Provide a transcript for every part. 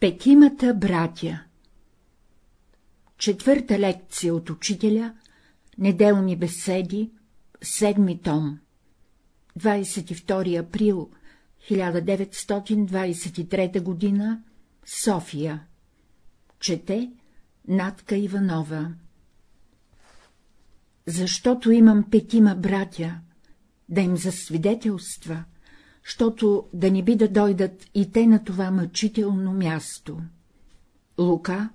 Петимата братя. Четвърта лекция от учителя. Неделни беседи. Седми том. 22 април 1923 г. София. Чете Натка Иванова. Защото имам петима братя, да им засвидетелства, щото да не би да дойдат и те на това мъчително място. Лука,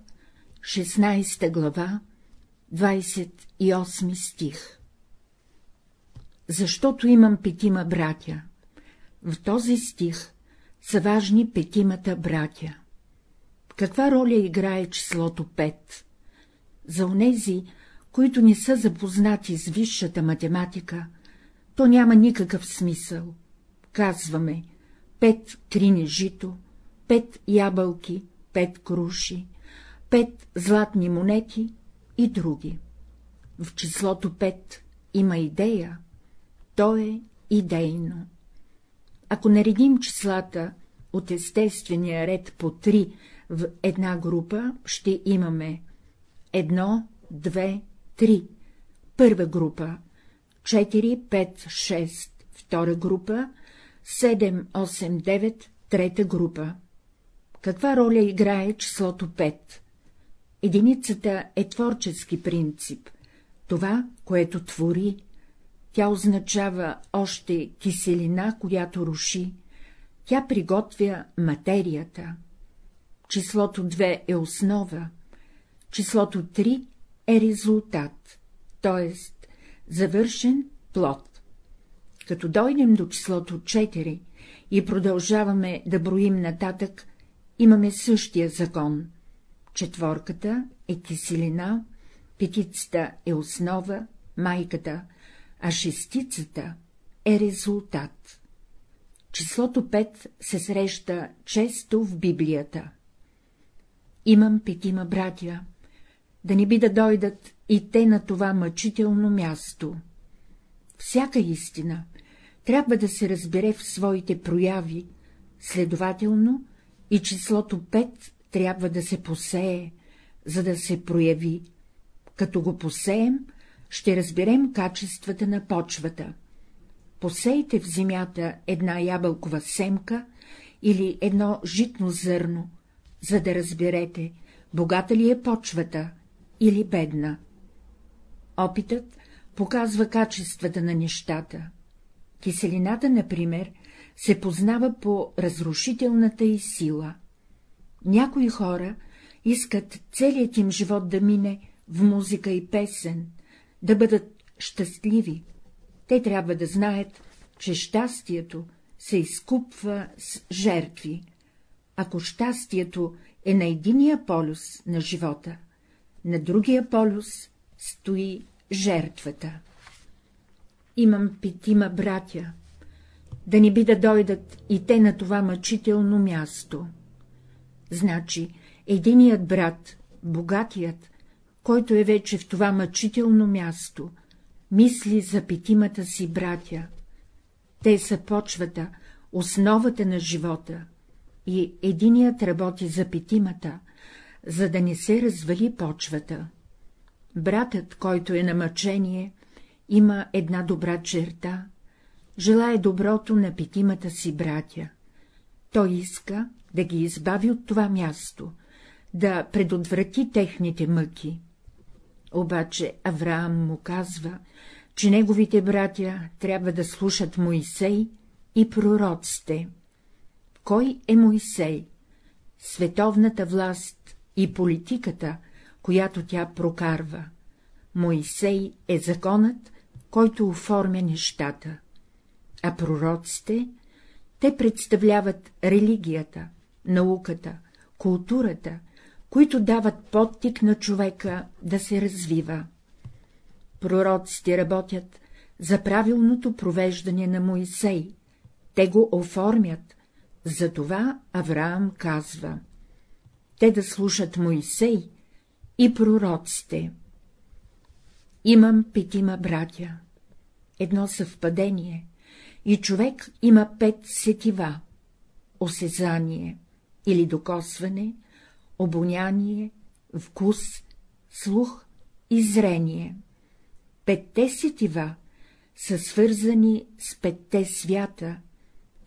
16 глава, 28 стих Защото имам петима братя. В този стих са важни петимата братя. Каква роля играе числото 5? За онези, които не са запознати с висшата математика, то няма никакъв смисъл казваме пет крине жито, пет ябълки, пет круши, пет златни монети и други. В числото пет има идея, то е идейно. Ако наредим числата от естествения ред по три в една група, ще имаме едно, две, три. Първа група, 4, 5, 6, втора група, 7, 8, 9, трета група. Каква роля играе числото 5? Единицата е творчески принцип, това, което твори. Тя означава още киселина, която руши. Тя приготвя материята. Числото 2 е основа, числото 3 е резултат, т.е. завършен плод. Като дойдем до числото 4 и продължаваме да броим нататък, имаме същия закон. Четворката е киселина, петицата е основа, майката, а шестицата е резултат. Числото 5 се среща често в Библията. Имам петима братя, да не би да дойдат и те на това мъчително място. Всяка истина трябва да се разбере в своите прояви, следователно и числото 5 трябва да се посее, за да се прояви. Като го посеем, ще разберем качествата на почвата. Посейте в земята една ябълкова семка или едно житно зърно, за да разберете, богата ли е почвата или бедна. Опитът показва качествата на нещата. Киселината, например, се познава по разрушителната й сила. Някои хора искат целият им живот да мине в музика и песен, да бъдат щастливи. Те трябва да знаят, че щастието се изкупва с жертви. Ако щастието е на единия полюс на живота, на другия полюс стои жертвата. Имам петима братя, да не би да дойдат и те на това мъчително място. Значи, единият брат, богатият, който е вече в това мъчително място, мисли за петимата си братя. Те са почвата, основата на живота, и единият работи за петимата, за да не се развали почвата. Братът, който е на мъчение, има една добра черта — желая доброто на петимата си братя. Той иска да ги избави от това място, да предотврати техните мъки. Обаче Авраам му казва, че неговите братя трябва да слушат Моисей и пророците. Кой е Моисей? Световната власт и политиката, която тя прокарва. Моисей е законът, който оформя нещата, а пророците, те представляват религията, науката, културата, които дават подтик на човека да се развива. Пророците работят за правилното провеждане на Моисей, те го оформят, затова Авраам казва — те да слушат Моисей и пророците. Имам петима братя. Едно съвпадение. И човек има пет сетива. Осезание, или докосване, обоняние, вкус, слух и зрение. Петте сетива са свързани с петте свята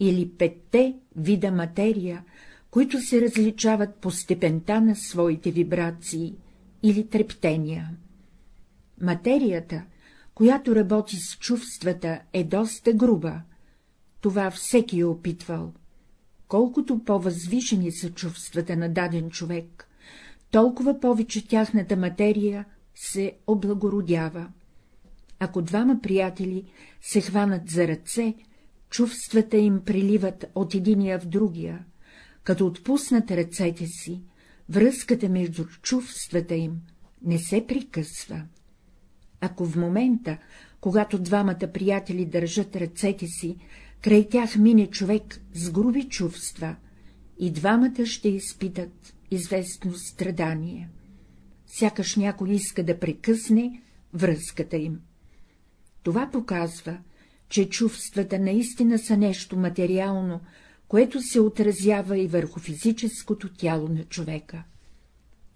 или петте вида материя, които се различават по степента на своите вибрации или трептения. Материята, която работи с чувствата, е доста груба. Това всеки е опитвал. Колкото по-възвишени са чувствата на даден човек, толкова повече тяхната материя се облагородява. Ако двама приятели се хванат за ръце, чувствата им приливат от единия в другия, като отпуснат ръцете си, връзката между чувствата им не се прикъсва. Ако в момента, когато двамата приятели държат ръцете си, край тях мине човек с груби чувства, и двамата ще изпитат известно страдание. Сякаш някой иска да прекъсне връзката им. Това показва, че чувствата наистина са нещо материално, което се отразява и върху физическото тяло на човека.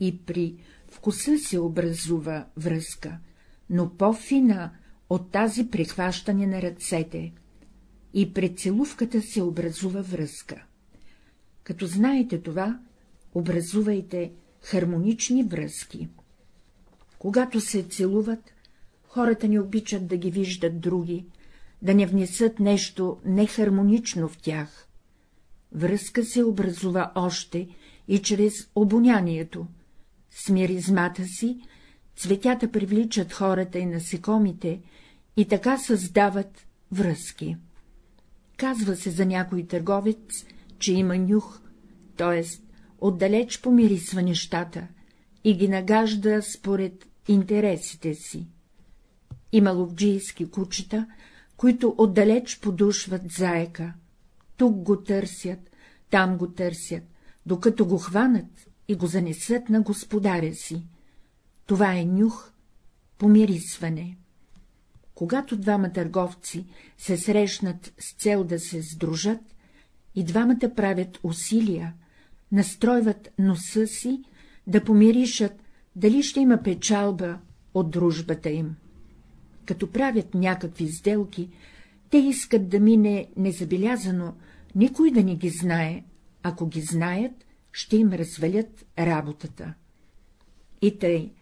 И при вкуса се образува връзка, но по-фина от тази прихващане на ръцете, и пред целувката се образува връзка. Като знаете това, образувайте хармонични връзки. Когато се целуват, хората не обичат да ги виждат други, да не внесат нещо нехармонично в тях. Връзка се образува още и чрез обонянието. С миризмата си цветята привличат хората и насекомите и така създават връзки. Казва се за някой търговец, че има нюх, т.е. отдалеч помирисва нещата и ги нагажда според интересите си. Има ловджийски кучета, които отдалеч подушват заека. Тук го търсят, там го търсят, докато го хванат и го занесат на господаря си. Това е нюх, помирисване. Когато двама търговци се срещнат с цел да се сдружат, и двамата правят усилия, настройват носа си да помиришат, дали ще има печалба от дружбата им. Като правят някакви сделки, те искат да мине незабелязано, никой да не ги знае, ако ги знаят, ще им развалят работата. И тъй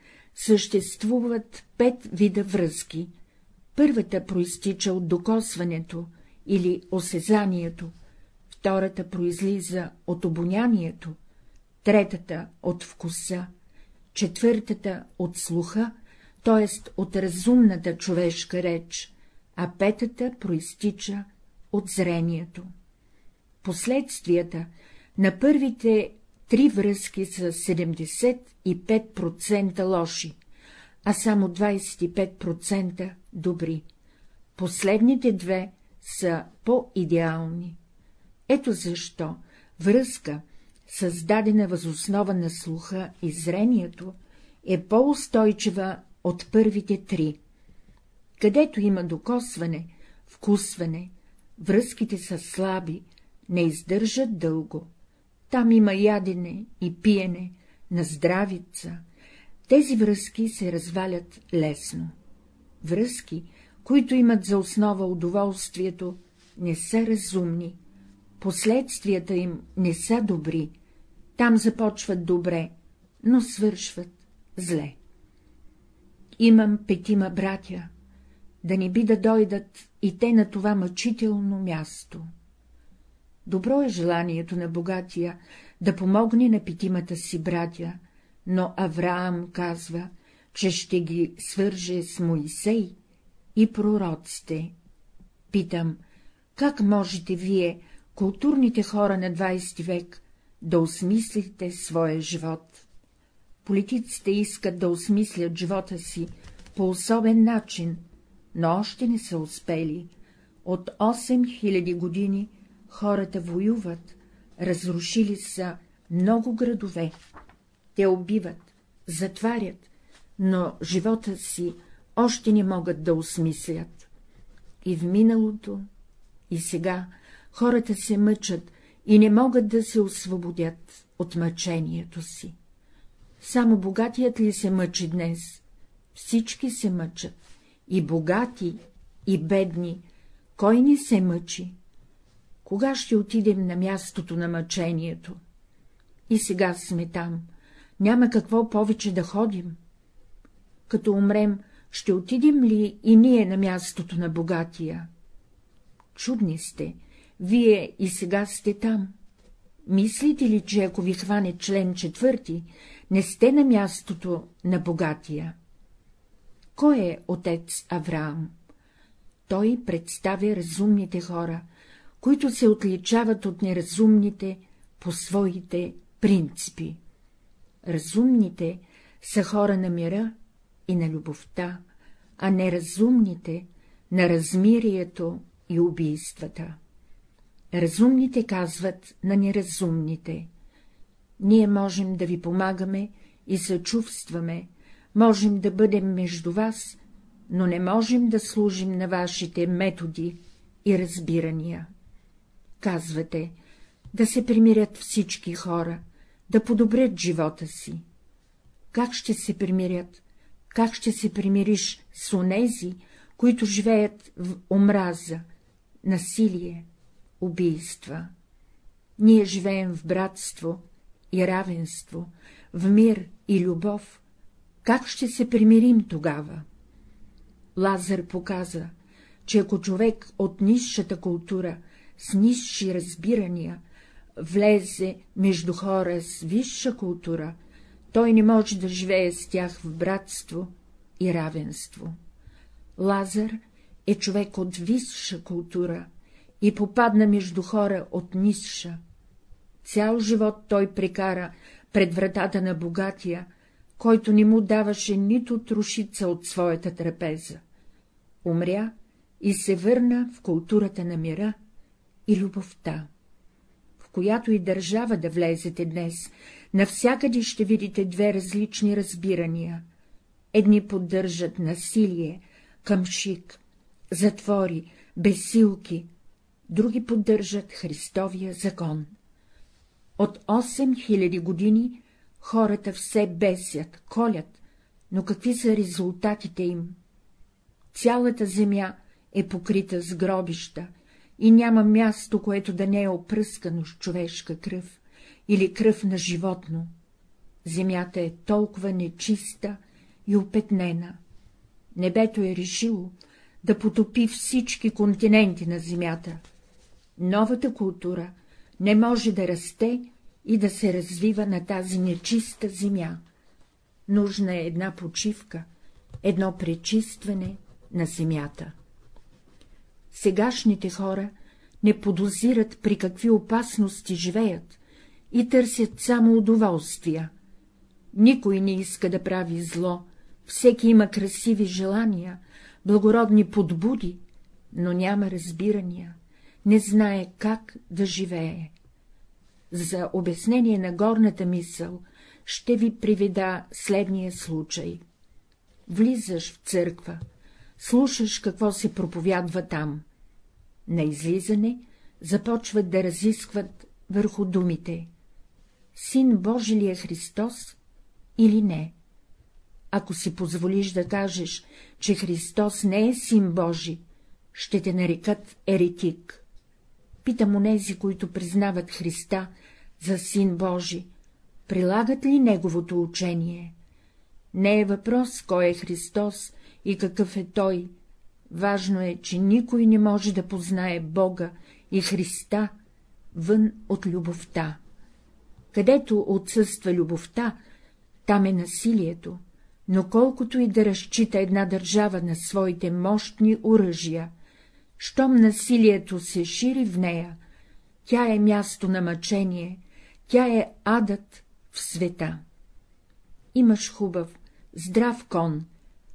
съществуват пет вида връзки. Първата проистича от докосването или осезанието, втората произлиза от обонянието, третата от вкуса, четвъртата от слуха, т.е. от разумната човешка реч, а петата проистича от зрението. Последствията на първите три връзки са 75% лоши, а само 25% добри. Последните две са по-идеални. Ето защо връзка, създадена възоснова на слуха и зрението, е по-устойчива от първите три. Където има докосване, вкусване, връзките са слаби, не издържат дълго. Там има ядене и пиене, на здравица. Тези връзки се развалят лесно. Връзки, които имат за основа удоволствието, не са разумни. Последствията им не са добри. Там започват добре, но свършват зле. Имам петима братя, да не би да дойдат и те на това мъчително място. Добро е желанието на богатия да помогне на петимата си братя, но Авраам казва, че ще ги свърже с Моисей и пророците. Питам, как можете вие, културните хора на 20 век, да осмислите своя живот? Политиците искат да осмислят живота си по особен начин, но още не са успели. От 8000 години хората воюват, разрушили са много градове. Те убиват, затварят, но живота си още не могат да осмислят. И в миналото, и сега хората се мъчат и не могат да се освободят от мъчението си. Само богатият ли се мъчи днес? Всички се мъчат, и богати, и бедни. Кой ни се мъчи? Кога ще отидем на мястото на мъчението? И сега сме там, няма какво повече да ходим. Като умрем, ще отидем ли и ние на мястото на богатия? Чудни сте, вие и сега сте там. Мислите ли, че ако ви хване член четвърти, не сте на мястото на богатия? Кой е отец Авраам? Той представя разумните хора, които се отличават от неразумните по своите принципи. Разумните са хора на мира и на любовта, а неразумните — на размирието и убийствата. Разумните казват на неразумните. Ние можем да ви помагаме и съчувстваме, можем да бъдем между вас, но не можем да служим на вашите методи и разбирания. Казвате, да се примирят всички хора, да подобрят живота си. Как ще се примирят? Как ще се примириш с онези, които живеят в омраза, насилие, убийства? Ние живеем в братство и равенство, в мир и любов. Как ще се примирим тогава? Лазар показа, че ако човек от низшата култура, с низши разбирания, влезе между хора с висша култура, той не може да живее с тях в братство и равенство. Лазар е човек от висша култура и попадна между хора от нисша. Цял живот той прекара пред вратата на богатия, който не му даваше нито трошица от своята трапеза. Умря и се върна в културата на мира и любовта която и държава да влезете днес, навсякъде ще видите две различни разбирания. Едни поддържат насилие, къмшик, затвори, бесилки, други поддържат Христовия закон. От 8000 години хората все бесят, колят, но какви са резултатите им? Цялата земя е покрита с гробища, и няма място, което да не е опръскано с човешка кръв или кръв на животно. Земята е толкова нечиста и опетнена. Небето е решило да потопи всички континенти на земята. Новата култура не може да расте и да се развива на тази нечиста земя. Нужна е една почивка, едно пречистване на земята сегашните хора не подозират при какви опасности живеят и търсят само удоволствия. Никой не иска да прави зло, всеки има красиви желания, благородни подбуди, но няма разбирания, не знае как да живее. За обяснение на горната мисъл ще ви приведа следния случай. Влизаш в църква, слушаш какво се проповядва там. На излизане започват да разискват върху думите. Син Божи ли е Христос или не? Ако си позволиш да кажеш, че Христос не е син Божи, ще те нарекат еретик. Питам онези, които признават Христа за син Божи, прилагат ли неговото учение? Не е въпрос, кой е Христос и какъв е Той, Важно е, че никой не може да познае Бога и Христа вън от любовта. Където отсъства любовта, там е насилието, но колкото и да разчита една държава на своите мощни оръжия, щом насилието се шири в нея, тя е място на мъчение, тя е адът в света. Имаш хубав, здрав кон,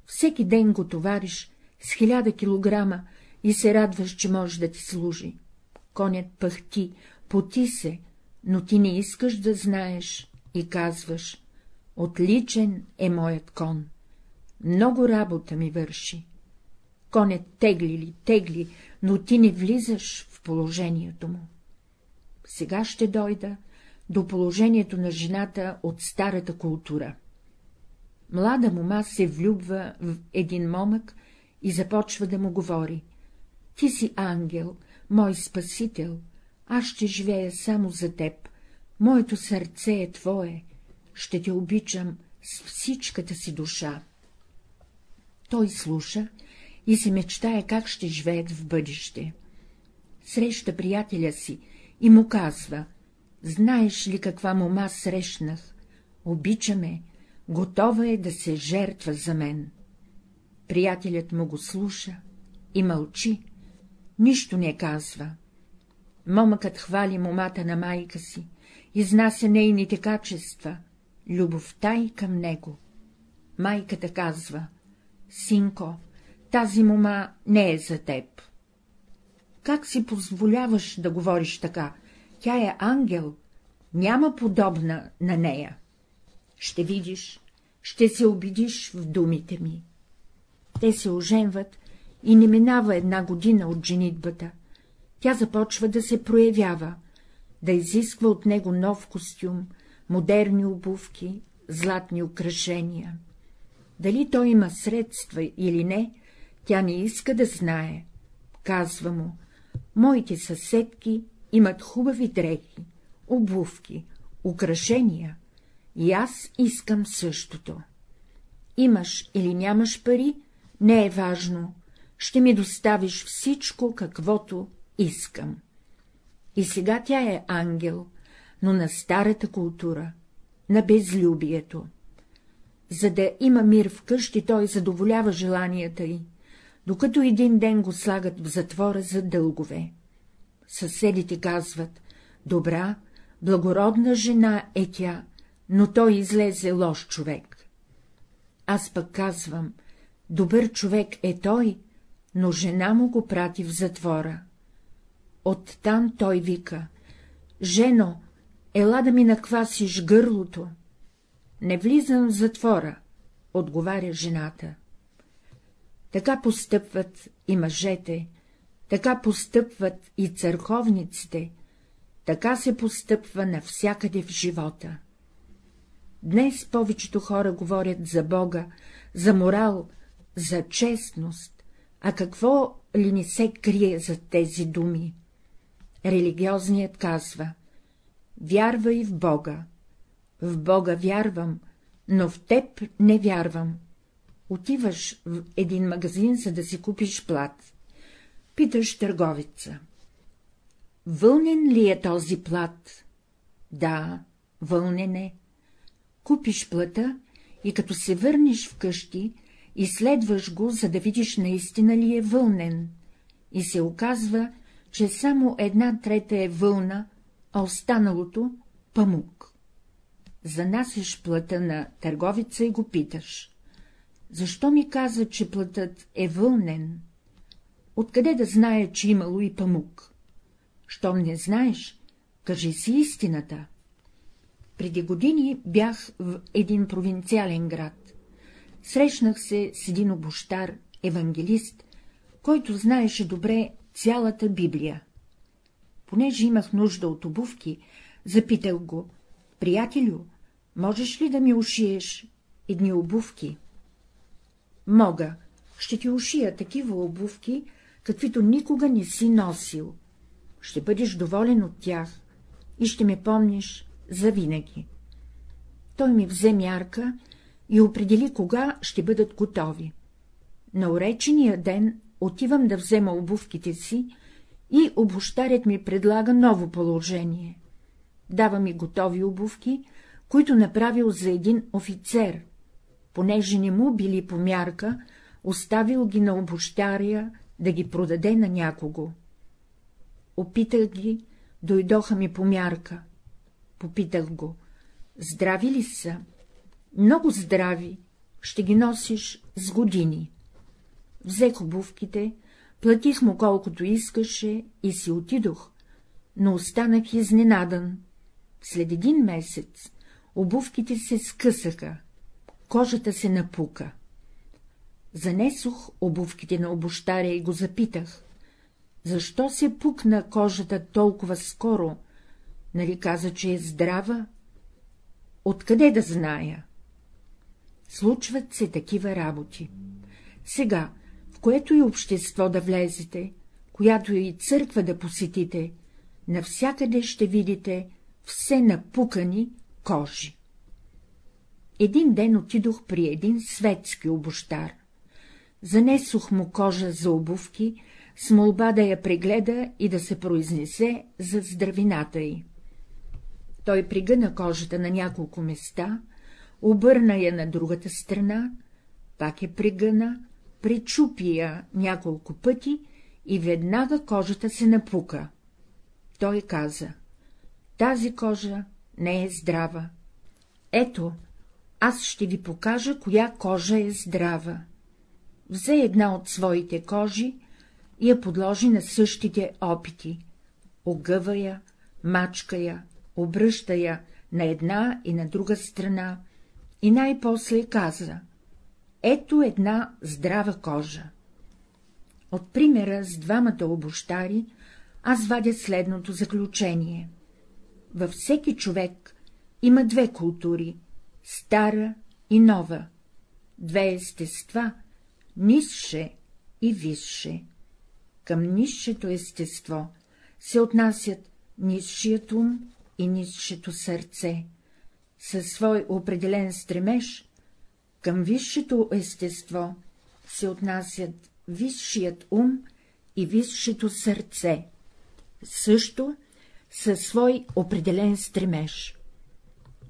всеки ден го товариш с хиляда килограма и се радваш, че може да ти служи. Конят пъхти, поти се, но ти не искаш да знаеш и казваш — отличен е моят кон, много работа ми върши. Конят тегли ли, тегли, но ти не влизаш в положението му. Сега ще дойда до положението на жената от старата култура. Млада мома се влюбва в един момък и започва да му говори. Ти си ангел, мой спасител, аз ще живея само за теб, моето сърце е твое, ще те обичам с всичката си душа. Той слуша и се мечтае как ще живеят в бъдеще. Среща приятеля си и му казва — знаеш ли каква мома срещнах? Обичаме, готова е да се жертва за мен. Приятелят му го слуша и мълчи, нищо не казва. Момъкът хвали момата на майка си, изнася нейните качества, любовта и към него. Майката казва — Синко, тази мома не е за теб. Как си позволяваш да говориш така? Тя е ангел, няма подобна на нея. Ще видиш, ще се убедиш в думите ми. Те се оженват и не минава една година от женитбата. Тя започва да се проявява, да изисква от него нов костюм, модерни обувки, златни украшения. Дали той има средства или не, тя не иска да знае. Казва му, моите съседки имат хубави дрехи, обувки, украшения, и аз искам същото. Имаш или нямаш пари, не е важно, ще ми доставиш всичко, каквото искам. И сега тя е ангел, но на старата култура, на безлюбието. За да има мир вкъщи, той задоволява желанията й, докато един ден го слагат в затвора за дългове. Съседите казват — добра, благородна жена е тя, но той излезе лош човек. Аз пък казвам — добър човек е той, но жена му го прати в затвора. Оттам той вика — жено, ела да ми наквасиш гърлото. Не влизам в затвора, отговаря жената. Така постъпват и мъжете, така постъпват и църковниците, така се постъпва навсякъде в живота. Днес повечето хора говорят за Бога, за морал, за честност, а какво ли не се крие за тези думи? Религиозният казва — вярвай в Бога. В Бога вярвам, но в теб не вярвам. Отиваш в един магазин, за да си купиш плат. Питаш търговица. Вълнен ли е този плат? Да, вълнен е. Купиш плата и като се върнеш вкъщи, изследваш го, за да видиш наистина ли е вълнен, и се оказва, че само една трета е вълна, а останалото — памук. Занасяш плата на търговица и го питаш. Защо ми каза, че плътът е вълнен? Откъде да знае, че имало и памук? Щом не знаеш, кажи си истината. Преди години бях в един провинциален град. Срещнах се с един обощар, евангелист, който знаеше добре цялата Библия. Понеже имах нужда от обувки, запитах го, приятелю, можеш ли да ми ушиеш едни обувки? Мога, ще ти ушия такива обувки, каквито никога не си носил. Ще бъдеш доволен от тях и ще ме помниш завинаги. Той ми взе мярка и определи кога ще бъдат готови. На уречения ден отивам да взема обувките си и обощарят ми предлага ново положение. Дава ми готови обувки, които направил за един офицер. Понеже не му били по мярка, оставил ги на обощаря да ги продаде на някого. Опитах ги, дойдоха ми по мярка. Попитах го, здрави ли са? Много здрави, ще ги носиш с години. Взех обувките, платих му колкото искаше и си отидох, но останах изненадан. След един месец обувките се скъсаха, кожата се напука. Занесох обувките на обощаря и го запитах. Защо се пукна кожата толкова скоро, Нали каза, че е здрава? Откъде да зная? Случват се такива работи. Сега, в което и общество да влезете, която и църква да посетите, навсякъде ще видите все напукани кожи. Един ден отидох при един светски обощар. Занесох му кожа за обувки, с молба да я прегледа и да се произнесе за здравината й. Той пригъна кожата на няколко места, обърна я на другата страна, пак я пригъна, причупи я няколко пъти и веднага кожата се напука. Той каза — тази кожа не е здрава. Ето, аз ще ви покажа, коя кожа е здрава. Взе една от своите кожи и я подложи на същите опити. Огъва я, мачка я, обръща я на една и на друга страна и най-после каза — ето една здрава кожа. От примера с двамата обощари аз вадя следното заключение. Във всеки човек има две култури — стара и нова, две естества — нисше и висше. Към нисшето естество се отнасят нисшият ум и нисшето сърце, със свой определен стремеж, към висшето естество се отнасят висшият ум и висшето сърце, също със свой определен стремеж.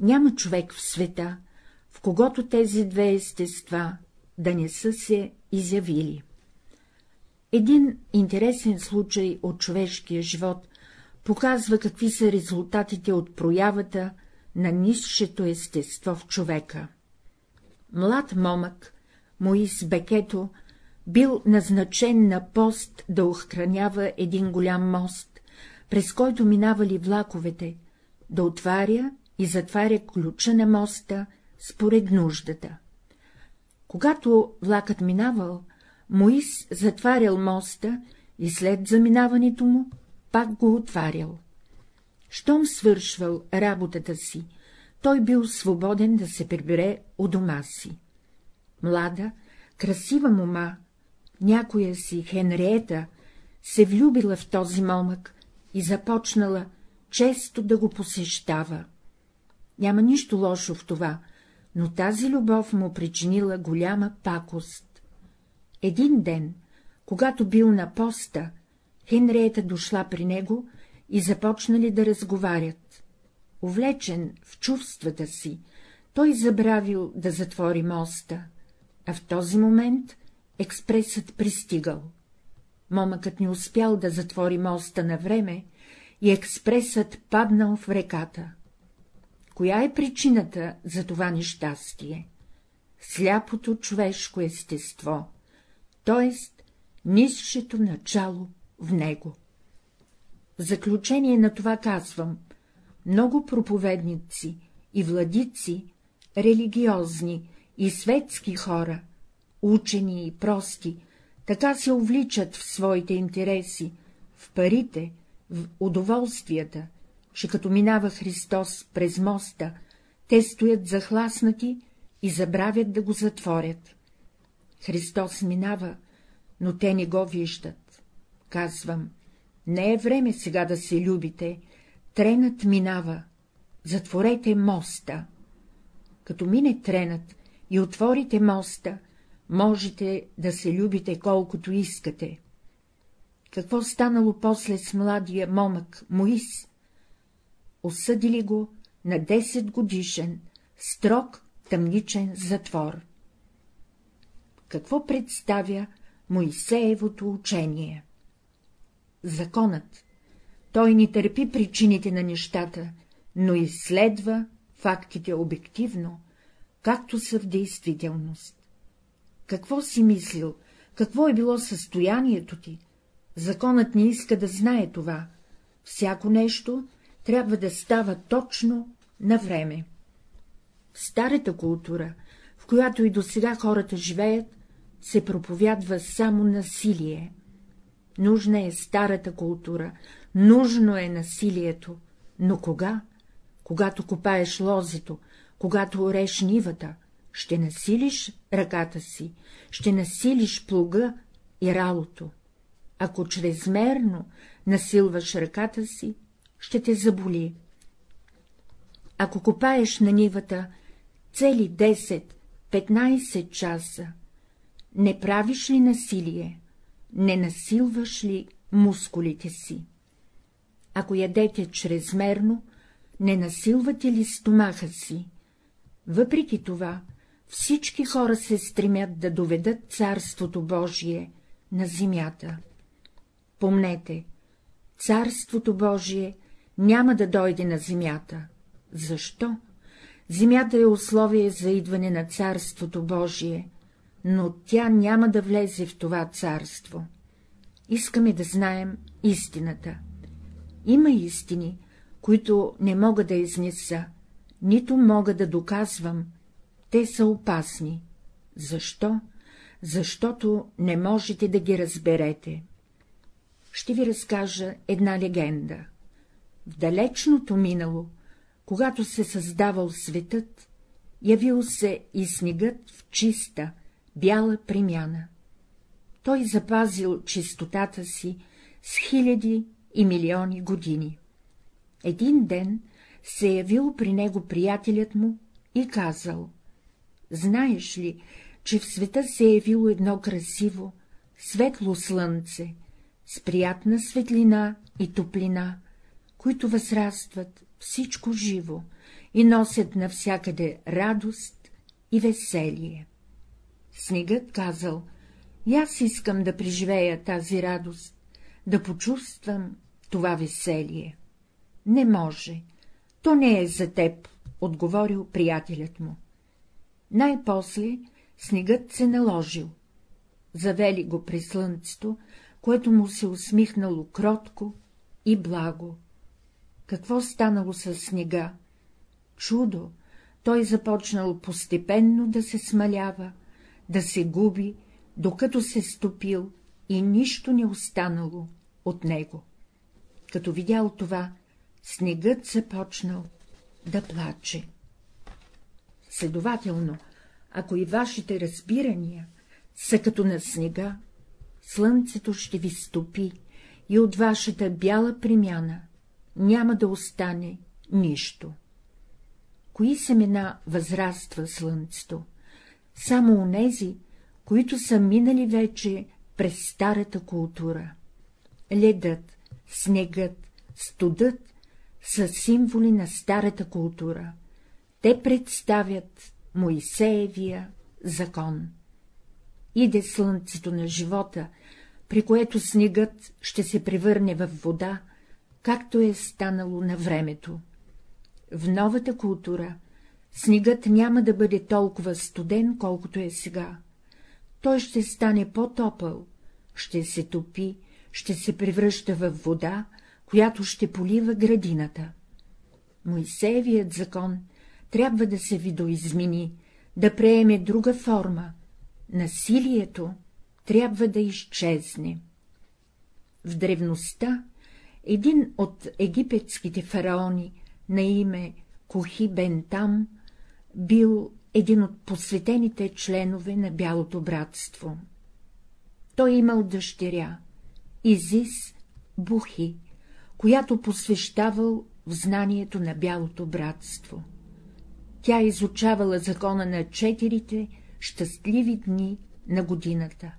Няма човек в света, в когото тези две естества да не са се изявили. Един интересен случай от човешкия живот показва какви са резултатите от проявата на нисшето естество в човека. Млад момък, Моис Бекето, бил назначен на пост да охранява един голям мост, през който минавали влаковете, да отваря и затваря ключа на моста според нуждата. Когато влакът минавал, Моис затварял моста и след заминаването му пак го отварял. Щом свършвал работата си, той бил свободен да се прибере у дома си. Млада, красива мома, някоя си Хенриета, се влюбила в този момък и започнала често да го посещава. Няма нищо лошо в това, но тази любов му причинила голяма пакост. Един ден, когато бил на поста, Хенриета дошла при него и започнали да разговарят. Увлечен в чувствата си, той забравил да затвори моста, а в този момент експресът пристигал. Момъкът не успял да затвори моста на време и експресът паднал в реката. Коя е причината за това нещастие? Сляпото човешко естество, т.е. нисшето начало в него. В заключение на това казвам, много проповедници и владици, религиозни и светски хора, учени и прости, така се увличат в своите интереси, в парите, в удоволствията, че като минава Христос през моста, те стоят захласнати и забравят да го затворят. Христос минава, но те не го виждат. Казвам, не е време сега да се любите, тренът минава, затворете моста. Като мине тренът и отворите моста, можете да се любите колкото искате. Какво станало после с младия момък Моис? Осъдили го на 10 годишен, строг тъмничен затвор. Какво представя Моисеевото учение? Законът. Той ни търпи причините на нещата, но изследва фактите обективно, както са в действителност. Какво си мислил, какво е било състоянието ти? Законът не иска да знае това. Всяко нещо трябва да става точно на време. В старата култура, в която и до сега хората живеят, се проповядва само насилие. Нужна е старата култура, нужно е насилието, Но кога? Когато копаеш лозето, когато ореш нивата, ще насилиш ръката си, ще насилиш плуга и ралото. Ако чрезмерно насилваш ръката си, ще те заболи. Ако копаеш на нивата цели 10-15 часа, не правиш ли насилие, не насилваш ли мускулите си? Ако ядете чрезмерно, не насилвате ли стомаха си? Въпреки това, всички хора се стремят да доведат Царството Божие на земята. Помнете, Царството Божие няма да дойде на земята. Защо? Земята е условие за идване на Царството Божие, но тя няма да влезе в това царство. Искаме да знаем истината. Има истини, които не мога да изнеса, нито мога да доказвам, те са опасни. Защо? Защото не можете да ги разберете. Ще ви разкажа една легенда. В далечното минало, когато се създавал светът, явил се и снегът в чиста, бяла премяна. Той запазил чистотата си с хиляди и милиони години. Един ден се явил при него приятелят му и казал — Знаеш ли, че в света се е явило едно красиво, светло слънце, с приятна светлина и топлина, които възрастват всичко живо и носят навсякъде радост и веселие. Снегът казал, и аз искам да преживея тази радост, да почувствам това веселие. Не може, то не е за теб, отговорил приятелят му. Най-после снегът се наложил. Завели го при слънцето, което му се усмихнало кротко и благо. Какво станало с снега? Чудо! Той започнал постепенно да се смалява, да се губи, докато се стопил и нищо не останало от него. Като видял това, снегът започнал да плаче. Следователно, ако и вашите разбирания са като на снега, слънцето ще ви стопи и от вашата бяла премяна няма да остане нищо. Кои семена възраства слънцето? Само онези, които са минали вече през старата култура. Ледът, снегът, студът са символи на старата култура. Те представят Моисеевия закон. Иде слънцето на живота, при което снегът ще се превърне в вода, както е станало на времето. В новата култура снегът няма да бъде толкова студен, колкото е сега. Той ще стане по-топъл, ще се топи, ще се превръща в вода, която ще полива градината. Моисеевият закон трябва да се видоизмени, да приеме друга форма, насилието трябва да изчезне. В древността един от египетските фараони на име Кохи Бентам бил един от посветените членове на Бялото братство. Той имал дъщеря, Изис Бухи, която посвещавал в знанието на Бялото братство. Тя изучавала закона на четирите щастливи дни на годината.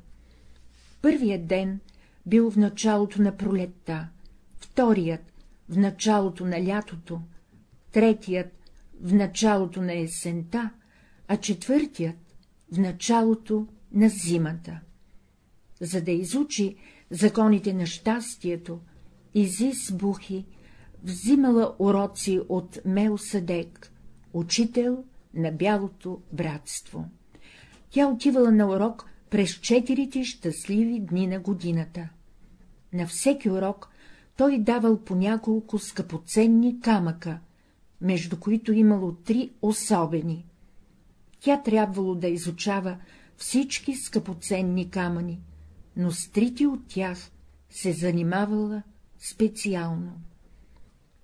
Първият ден бил в началото на пролетта, вторият — в началото на лятото, третият — в началото на есента, а четвъртият — в началото на зимата. За да изучи законите на щастието, Изис Бухи взимала уроци от Мелсадек, учител на Бялото братство. Тя отивала на урок през четирите щастливи дни на годината. На всеки урок той давал по няколко скъпоценни камъка, между които имало три особени. Тя трябвало да изучава всички скъпоценни камъни, но с трите от тях се занимавала специално.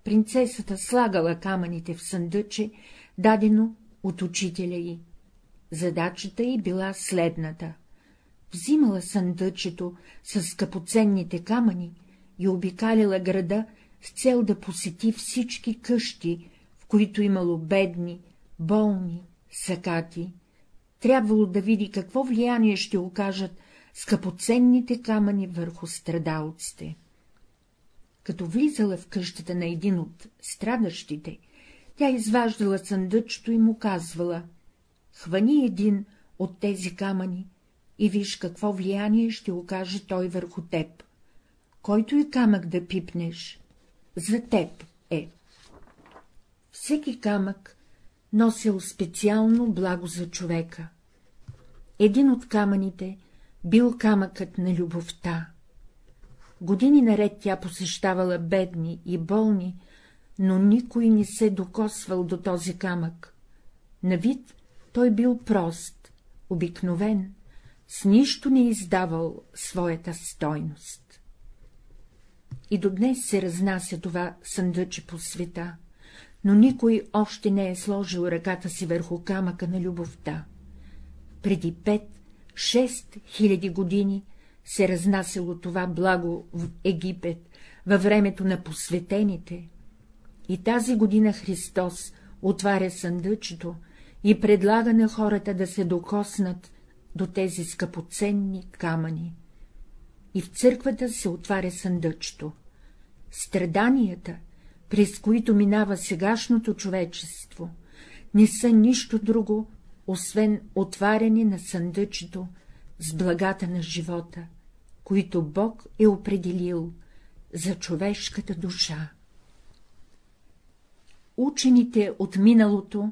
принцесата слагала камъните в съндъче, дадено от учителя й. Задачата й била следната. Взимала съндъчето с скъпоценните камъни и обикаляла града с цел да посети всички къщи, които имало бедни, болни, сакати. Трябвало да види какво влияние ще окажат скъпоценните камъни върху страдалците. Като влизала в къщата на един от страдащите, тя изваждала съндъчето и му казвала — хвани един от тези камъни и виж какво влияние ще окаже той върху теб. Който и камък да пипнеш, за теб е. Всеки камък носил специално благо за човека. Един от камъните бил камъкът на любовта. Години наред тя посещавала бедни и болни, но никой не се докосвал до този камък. На вид той бил прост, обикновен, с нищо не издавал своята стойност. И до днес се разнася това съндъче по света, но никой още не е сложил ръката си върху камъка на любовта. Преди пет-шест хиляди години се разнасяло това благо в Египет, във времето на посветените. И тази година Христос отваря съндъчето и предлага на хората да се докоснат до тези скъпоценни камъни. И в църквата се отваря съндъчето. Страданията, през които минава сегашното човечество, не са нищо друго, освен отваряне на съндъчето с благата на живота, които Бог е определил за човешката душа. Учените от миналото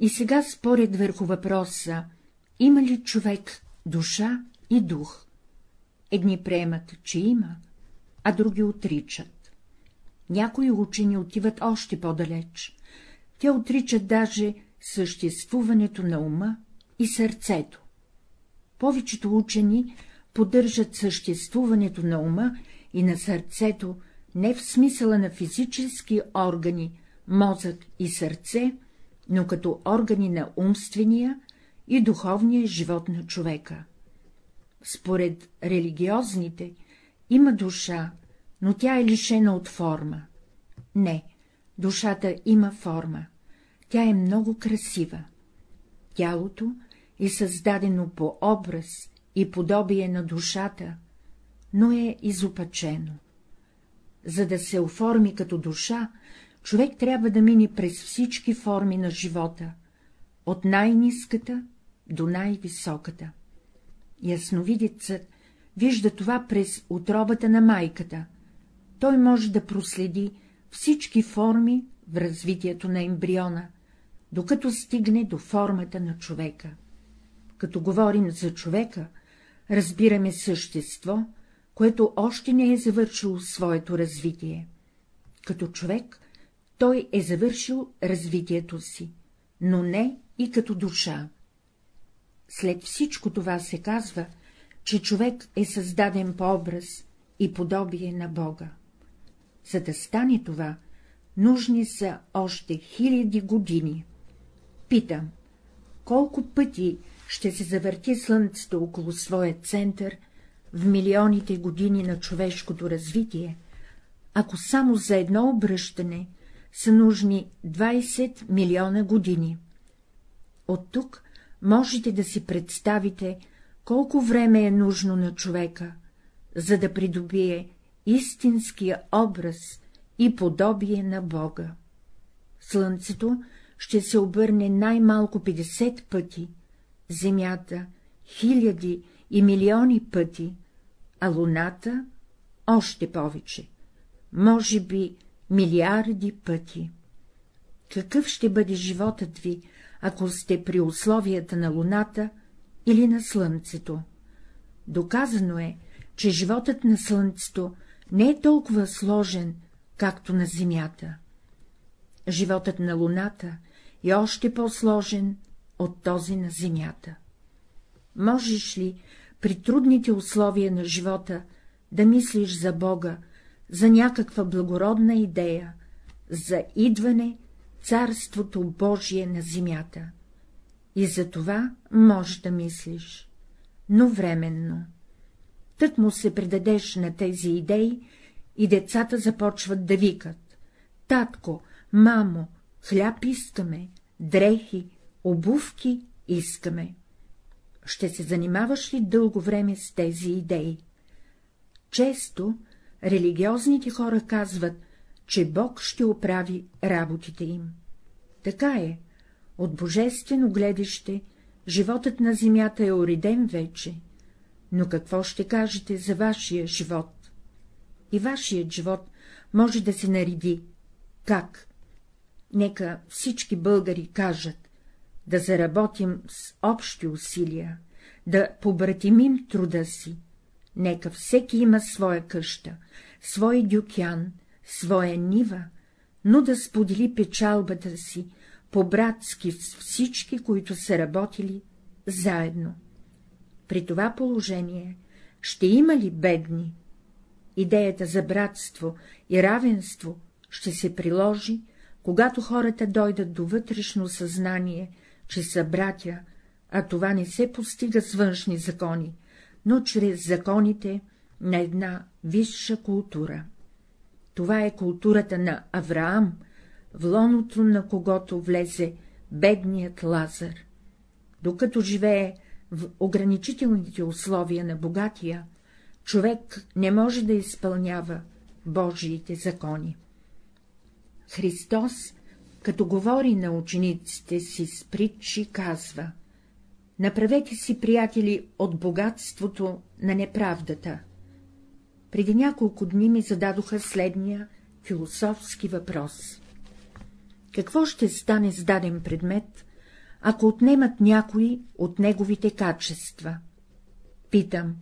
и сега спорят върху въпроса, има ли човек душа и дух. Едни приемат, че има, а други отричат. Някои учени отиват още по-далеч. Те отричат даже съществуването на ума и сърцето. Повечето учени поддържат съществуването на ума и на сърцето не в смисъла на физически органи, мозък и сърце, но като органи на умствения и духовния живот на човека. Според религиозните има душа, но тя е лишена от форма. Не, душата има форма. Тя е много красива. Тялото е създадено по образ и подобие на душата, но е изопачено. За да се оформи като душа, човек трябва да мине през всички форми на живота, от най-низката до най-високата. Ясновидецът вижда това през отробата на майката. Той може да проследи всички форми в развитието на ембриона, докато стигне до формата на човека. Като говорим за човека, разбираме същество, което още не е завършило своето развитие. Като човек, той е завършил развитието си, но не и като душа. След всичко това се казва, че човек е създаден по образ и подобие на Бога. За да стане това, нужни са още хиляди години. Питам, колко пъти ще се завърти Слънцето около своя център в милионите години на човешкото развитие, ако само за едно обръщане са нужни 20 милиона години. От тук можете да си представите, колко време е нужно на човека, за да придобие истинския образ и подобие на Бога. Слънцето ще се обърне най-малко 50 пъти, Земята хиляди и милиони пъти, а Луната още повече, може би милиарди пъти. Какъв ще бъде животът ви, ако сте при условията на Луната или на Слънцето? Доказано е, че животът на Слънцето не е толкова сложен, както на Земята. Животът на Луната е още по-сложен от този на Земята. Можеш ли при трудните условия на живота да мислиш за Бога, за някаква благородна идея, за идване Царството Божие на земята. И за това можеш да мислиш, но временно. Тък му се предадеш на тези идеи и децата започват да викат. Татко, мамо, хляб искаме, дрехи, обувки искаме. Ще се занимаваш ли дълго време с тези идеи? Често религиозните хора казват, че Бог ще оправи работите им. Така е, от божествено гледаще, животът на земята е уреден вече, но какво ще кажете за вашия живот? И вашият живот може да се нареди. Как? Нека всички българи кажат, да заработим с общи усилия, да побратимим труда си. Нека всеки има своя къща, свой дюкян, своя нива, но да сподели печалбата си по-братски с всички, които са работили заедно. При това положение ще има ли бедни? Идеята за братство и равенство ще се приложи, когато хората дойдат до вътрешно съзнание, че са братя, а това не се постига с външни закони, но чрез законите на една висша култура. Това е културата на Авраам, в лоното на когото влезе бедният Лазар. Докато живее в ограничителните условия на богатия, човек не може да изпълнява Божиите закони. Христос, като говори на учениците си с притчи, казва — направете си, приятели, от богатството на неправдата. Преди няколко дни ми зададоха следния философски въпрос. Какво ще стане с даден предмет, ако отнемат някои от неговите качества? Питам,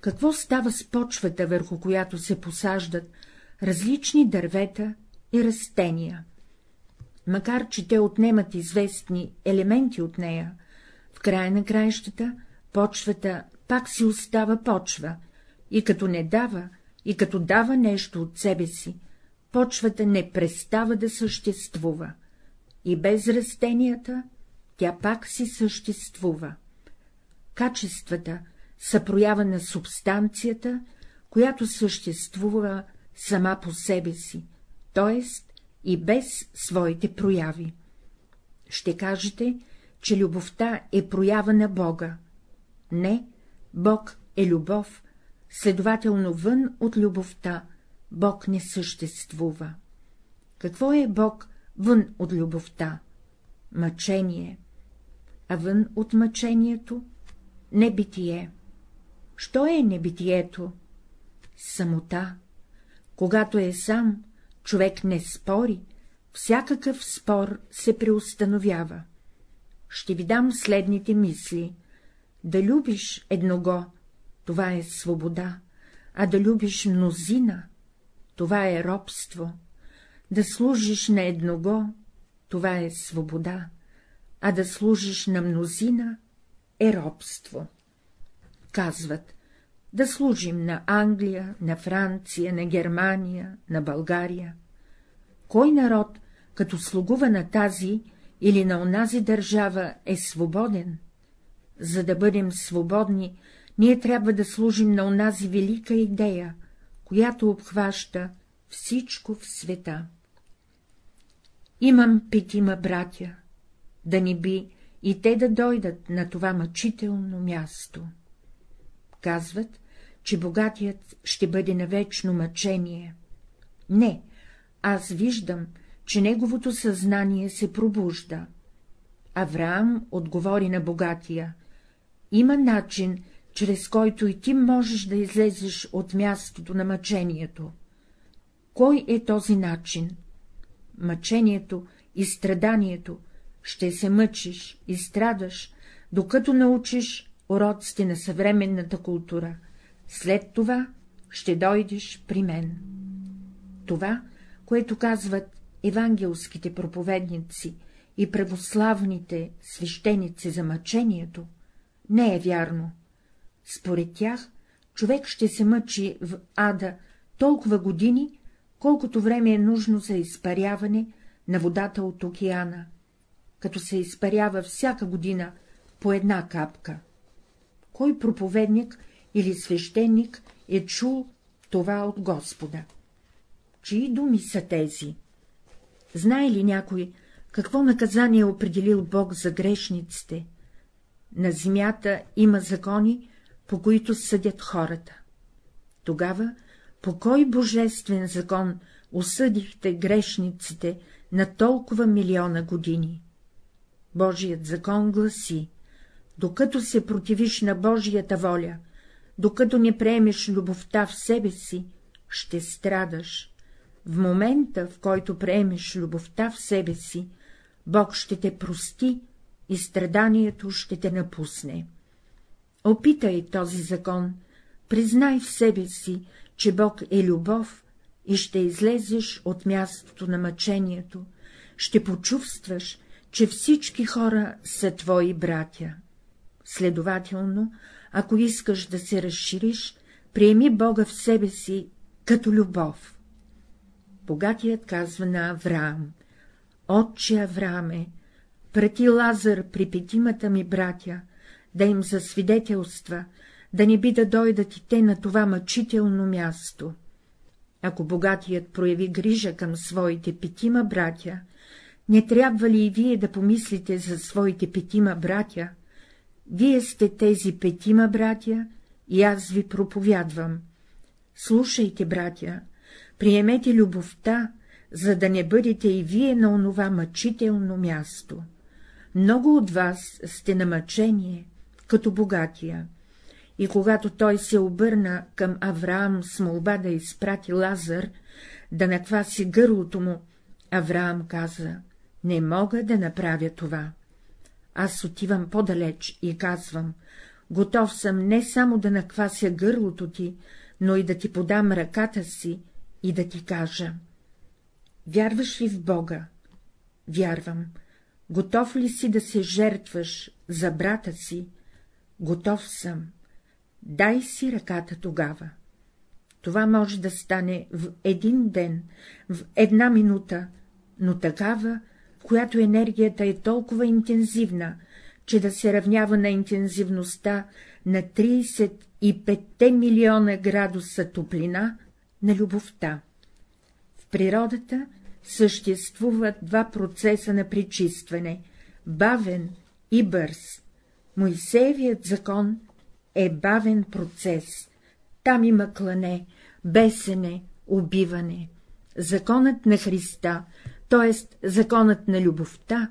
какво става с почвата, върху която се посаждат различни дървета и растения? Макар, че те отнемат известни елементи от нея, в края на краищата почвата пак си остава почва, и като не дава, и като дава нещо от себе си, почвата не престава да съществува, и без растенията тя пак си съществува. Качествата са проява на субстанцията, която съществува сама по себе си, т.е. и без своите прояви. Ще кажете, че любовта е проява на Бога. Не, Бог е любов, следователно вън от любовта Бог не съществува. Какво е Бог вън от любовта? Мъчение. А вън от мъчението — небитие. Що е небитието? Самота. Когато е сам, човек не спори, всякакъв спор се преустановява. Ще ви дам следните мисли. Да любиш едного, това е свобода, а да любиш мнозина, това е робство, да служиш на едного, това е свобода, а да служиш на мнозина е робство. Казват, да служим на Англия, на Франция, на Германия, на България. Кой народ, като слугува на тази или на онази държава, е свободен? За да бъдем свободни, ние трябва да служим на онази велика идея, която обхваща всичко в света. Имам петима братя, да ни би и те да дойдат на това мъчително място. Казват, че богатият ще бъде на вечно мъчение. Не, аз виждам, че неговото съзнание се пробужда. Авраам отговори на богатия. Има начин, чрез който и ти можеш да излезеш от мястото на мъчението. Кой е този начин? Мъчението и страданието, ще се мъчиш и страдаш, докато научиш уроците на съвременната култура, след това ще дойдеш при мен. Това, което казват евангелските проповедници и православните свещеници за мъчението, не е вярно. Според тях човек ще се мъчи в ада толкова години, колкото време е нужно за изпаряване на водата от океана, като се изпарява всяка година по една капка. Кой проповедник или свещеник е чул това от Господа? Чии думи са тези? Знае ли някой, какво наказание е определил Бог за грешниците? На земята има закони, по които съдят хората. Тогава по кой божествен закон осъдихте грешниците на толкова милиона години? Божият закон гласи, докато се противиш на Божията воля, докато не приемеш любовта в себе си, ще страдаш. В момента, в който приемеш любовта в себе си, Бог ще те прости и страданието ще те напусне. Опитай този закон, признай в себе си, че Бог е любов и ще излезеш от мястото на мъчението, ще почувстваш, че всички хора са твои братя. Следователно, ако искаш да се разшириш, приеми Бога в себе си като любов. Богатият казва на Авраам, Отче Аврааме, прати Лазар при петимата ми братя, да им засвидетелства, да не би да дойдат и те на това мъчително място. Ако богатият прояви грижа към своите петима братя, не трябва ли и вие да помислите за своите петима братя? Вие сте тези петима братя и аз ви проповядвам. Слушайте, братя, приемете любовта, за да не бъдете и вие на онова мъчително място. Много от вас сте на мъчение, като богатия. И когато той се обърна към Авраам с молба да изпрати Лазар, да накваси гърлото му, Авраам каза — не мога да направя това. Аз отивам по-далеч и казвам — готов съм не само да наквася гърлото ти, но и да ти подам ръката си и да ти кажа — вярваш ли в Бога? Вярвам. Готов ли си да се жертваш за брата си? Готов съм. Дай си ръката тогава. Това може да стане в един ден, в една минута, но такава, която енергията е толкова интензивна, че да се равнява на интензивността на 35 милиона градуса топлина на любовта. В природата съществуват два процеса на причистване — бавен и бърз. Моисеевият закон е бавен процес. Там има клане, бесене, убиване. Законът на Христа, т.е. законът на любовта,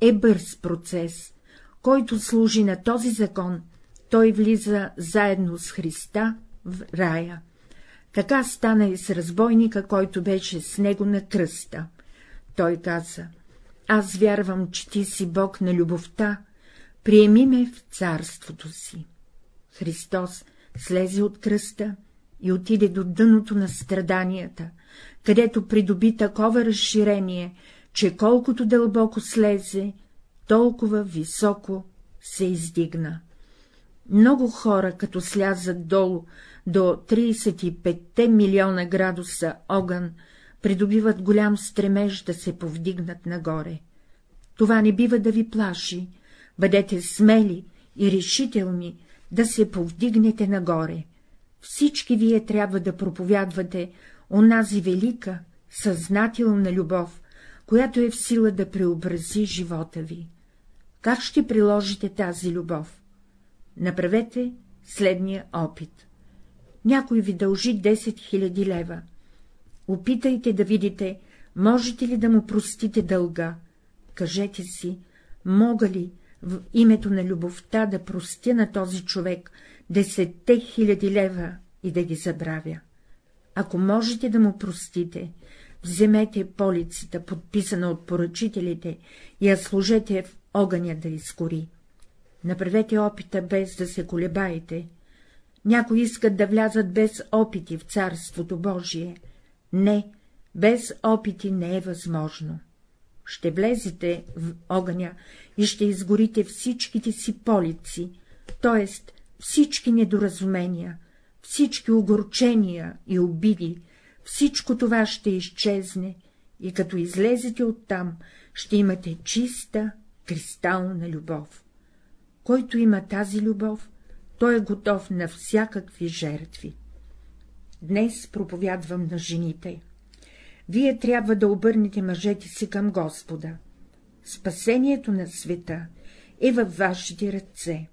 е бърз процес. Който служи на този закон, той влиза заедно с Христа в рая. Така стана и с разбойника, който беше с него на кръста. Той каза, аз вярвам, че ти си Бог на любовта, приеми ме в царството си. Христос слезе от кръста и отиде до дъното на страданията, където придоби такова разширение, че колкото дълбоко слезе, толкова високо се издигна. Много хора, като слязат долу до 35 милиона градуса огън, придобиват голям стремеж да се повдигнат нагоре. Това не бива да ви плаши, бъдете смели и решителни да се повдигнете нагоре. Всички вие трябва да проповядвате онази велика, съзнателна любов, която е в сила да преобрази живота ви. Как ще приложите тази любов? Направете следния опит. Някой ви дължи 10 000 лева. Опитайте да видите, можете ли да му простите дълга. Кажете си, мога ли в името на любовта да простя на този човек десетте хиляди лева и да ги забравя. Ако можете да му простите, вземете полицата, подписана от поръчителите, и я сложете в огъня да изкори. Направете опита без да се колебаете. Някои искат да влязат без опити в Царството Божие. Не, без опити не е възможно. Ще влезете в огъня и ще изгорите всичките си полици, т.е. всички недоразумения, всички огорчения и обиди, всичко това ще изчезне и като излезете оттам, ще имате чиста, кристална любов. Който има тази любов, той е готов на всякакви жертви. Днес проповядвам на жените. Вие трябва да обърнете мъжете си към Господа. Спасението на света е във вашите ръце.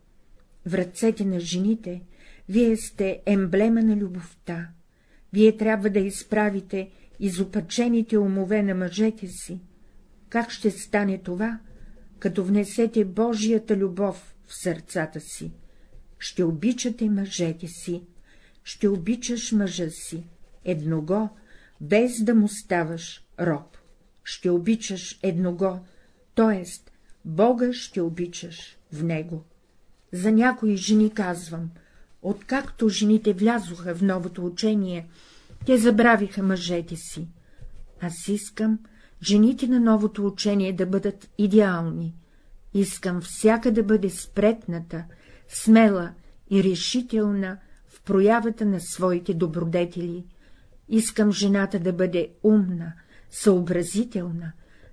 В ръцете на жените вие сте емблема на любовта. Вие трябва да изправите изопачените умове на мъжете си. Как ще стане това, като внесете Божията любов в сърцата си? Ще обичате мъжете си, ще обичаш мъжа си, едного, без да му ставаш роб. Ще обичаш едного, т.е. Бога ще обичаш в него. За някои жени казвам, откакто жените влязоха в новото учение, те забравиха мъжете си. Аз искам жените на новото учение да бъдат идеални. Искам всяка да бъде спретната, смела и решителна в проявата на своите добродетели. Искам жената да бъде умна, съобразителна,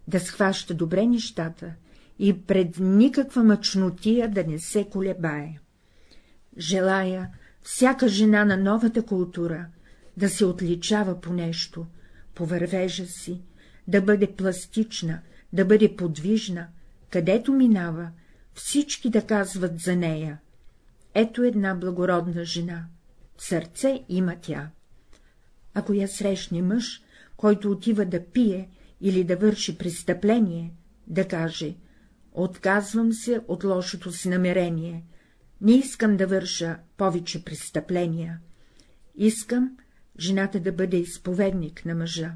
да схваща добре нещата и пред никаква мъчнотия да не се колебае. Желая всяка жена на новата култура да се отличава по нещо, по вървежа си, да бъде пластична, да бъде подвижна, където минава, всички да казват за нея. Ето една благородна жена, сърце има тя. Ако я срещне мъж, който отива да пие или да върши престъпление, да каже — отказвам се от лошото си намерение, не искам да върша повече престъпления, искам жената да бъде изповедник на мъжа,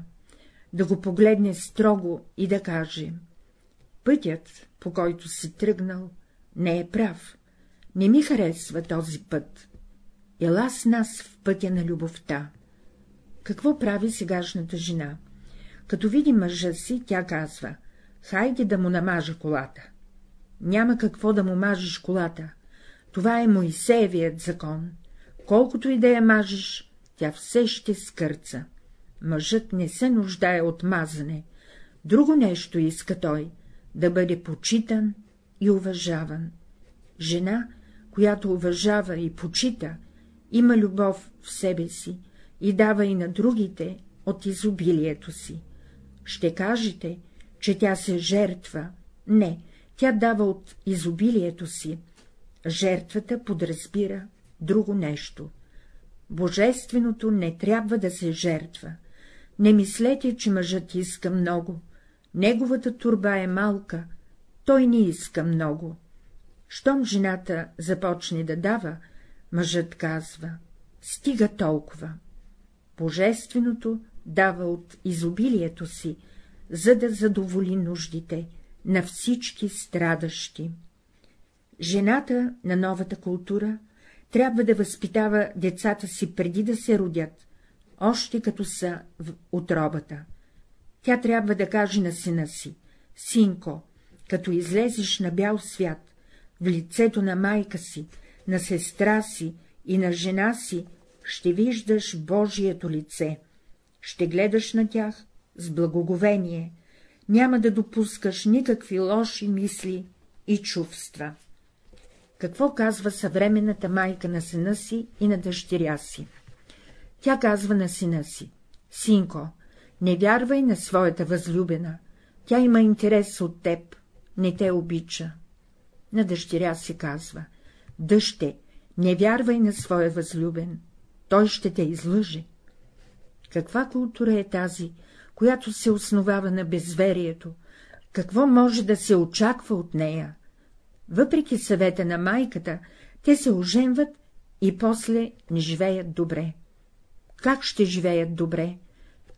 да го погледне строго и да каже — пътят, по който си тръгнал, не е прав, не ми харесва този път, ела с нас в пътя на любовта. Какво прави сегашната жена? Като види мъжа си, тя казва — хайде да му намажа колата. Няма какво да му мажеш колата. Това е Моисеевият закон. Колкото и да я мажеш, тя все ще скърца. Мъжът не се нуждае от мазане. Друго нещо иска той — да бъде почитан и уважаван. Жена, която уважава и почита, има любов в себе си и дава и на другите от изобилието си. Ще кажете, че тя се жертва. Не, тя дава от изобилието си. Жертвата подразбира друго нещо. Божественото не трябва да се жертва. Не мислете, че мъжът иска много. Неговата турба е малка, той не иска много. Щом жената започне да дава, мъжът казва — стига толкова. Божественото дава от изобилието си, за да задоволи нуждите на всички страдащи. Жената на новата култура трябва да възпитава децата си преди да се родят, още като са в отробата. Тя трябва да каже на сина си — синко, като излезеш на бял свят, в лицето на майка си, на сестра си и на жена си, ще виждаш Божието лице, ще гледаш на тях с благоговение, няма да допускаш никакви лоши мисли и чувства. Какво казва съвременната майка на сина си и на дъщеря си? Тя казва на сина си — Синко, не вярвай на своята възлюбена, тя има интерес от теб, не те обича. На дъщеря си казва — Дъще, не вярвай на своя възлюбен, той ще те излъже. Каква култура е тази, която се основава на безверието? Какво може да се очаква от нея? Въпреки съвета на майката, те се оженват и после не живеят добре. Как ще живеят добре?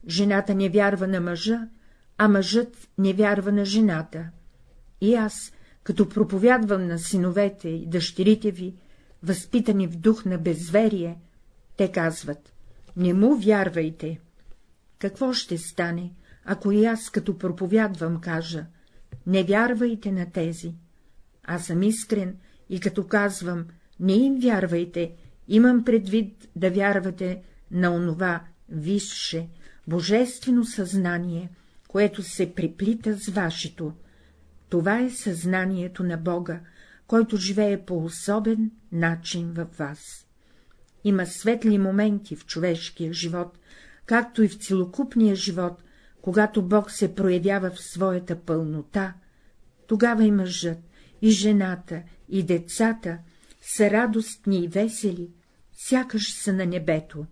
Жената не вярва на мъжа, а мъжът не вярва на жената. И аз, като проповядвам на синовете и дъщерите ви, възпитани в дух на безверие, те казват — не му вярвайте. Какво ще стане, ако и аз, като проповядвам, кажа — не вярвайте на тези? Аз съм искрен и като казвам — не им вярвайте, имам предвид да вярвате на онова висше, божествено съзнание, което се приплита с вашето. Това е съзнанието на Бога, който живее по особен начин във вас. Има светли моменти в човешкия живот, както и в целокупния живот, когато Бог се проявява в своята пълнота, тогава и мъжът, и жената, и децата са радостни и весели, сякаш са на небето.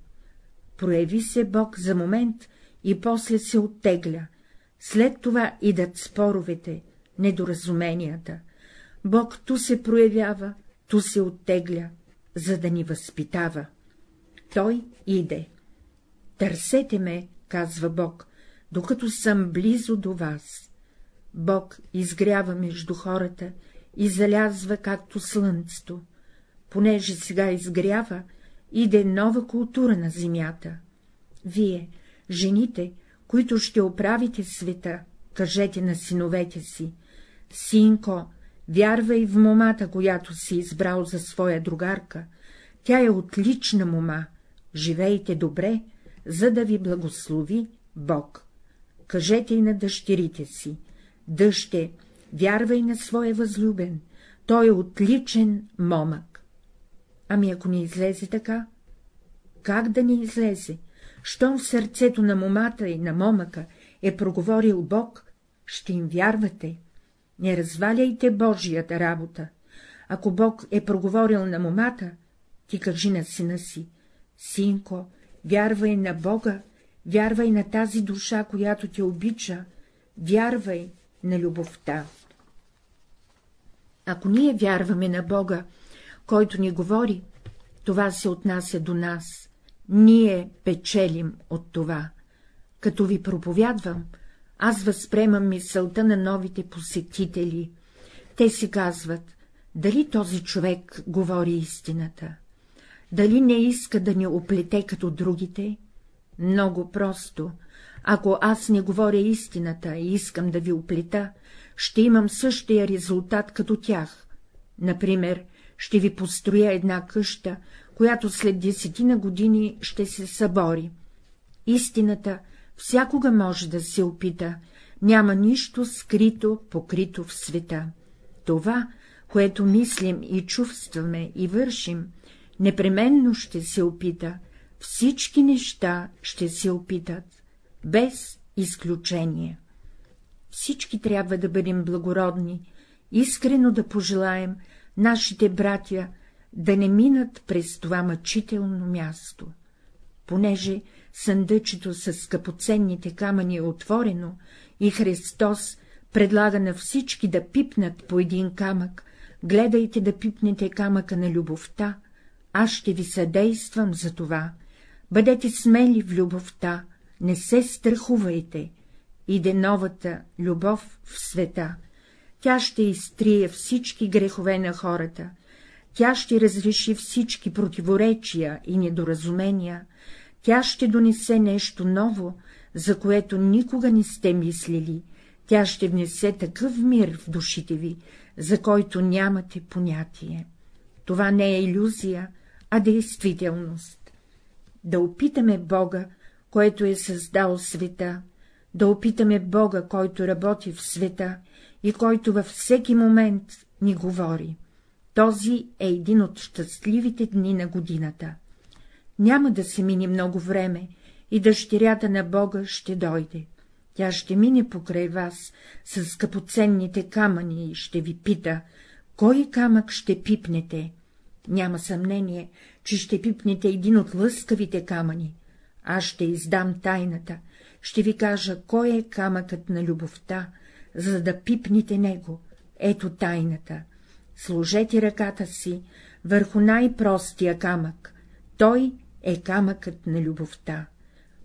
Прояви се Бог за момент и после се оттегля, след това идат споровете, недоразуменията. Бог ту се проявява, ту се оттегля, за да ни възпитава. Той иде. Търсете ме, казва Бог, докато съм близо до вас. Бог изгрява между хората и залязва както слънцето. Понеже сега изгрява, иде нова култура на земята. Вие, жените, които ще оправите света, кажете на синовете си, синко, вярвай в момата, която си избрал за своя другарка, тя е отлична мома, живейте добре, за да ви благослови Бог. Кажете и на дъщерите си, дъще, вярвай на своя възлюбен, той е отличен момък. Ами ако не излезе така? Как да не излезе? Щом в сърцето на момата и на момъка е проговорил Бог, ще им вярвате. Не разваляйте Божията работа. Ако Бог е проговорил на момата, ти кажи на сина си, синко, вярвай на Бога, вярвай на тази душа, която те обича, вярвай на любовта. Ако ние вярваме на Бога, който ни говори, това се отнася до нас, ние печелим от това. Като ви проповядвам, аз възпремам мисълта на новите посетители. Те си казват, дали този човек говори истината, дали не иска да ни оплете като другите? Много просто. Ако аз не говоря истината и искам да ви оплета, ще имам същия резултат като тях. Например, ще ви построя една къща, която след десетина години ще се събори. Истината всякога може да се опита, няма нищо скрито, покрито в света. Това, което мислим и чувстваме и вършим, непременно ще се опита, всички неща ще се опитат, без изключение. Всички трябва да бъдем благородни, искрено да пожелаем нашите братя да не минат през това мъчително място. Понеже съндъчето с скъпоценните камъни е отворено и Христос предлага на всички да пипнат по един камък, гледайте да пипнете камъка на любовта, аз ще ви съдействам за това. Бъдете смели в любовта, не се страхувайте. Иде новата любов в света. Тя ще изтрие всички грехове на хората, тя ще разреши всички противоречия и недоразумения, тя ще донесе нещо ново, за което никога не сте мислили, тя ще внесе такъв мир в душите ви, за който нямате понятие. Това не е иллюзия, а действителност. Да опитаме Бога, който е създал света, да опитаме Бога, който работи в света и който във всеки момент ни говори. Този е един от щастливите дни на годината. Няма да се мине много време и дъщерята на Бога ще дойде. Тя ще мине покрай вас с скъпоценните камъни и ще ви пита, кой камък ще пипнете. Няма съмнение, че ще пипнете един от лъскавите камъни. Аз ще издам тайната, ще ви кажа, кой е камъкът на любовта, за да пипнете него. Ето тайната сложете ръката си върху най-простия камък, той е камъкът на любовта.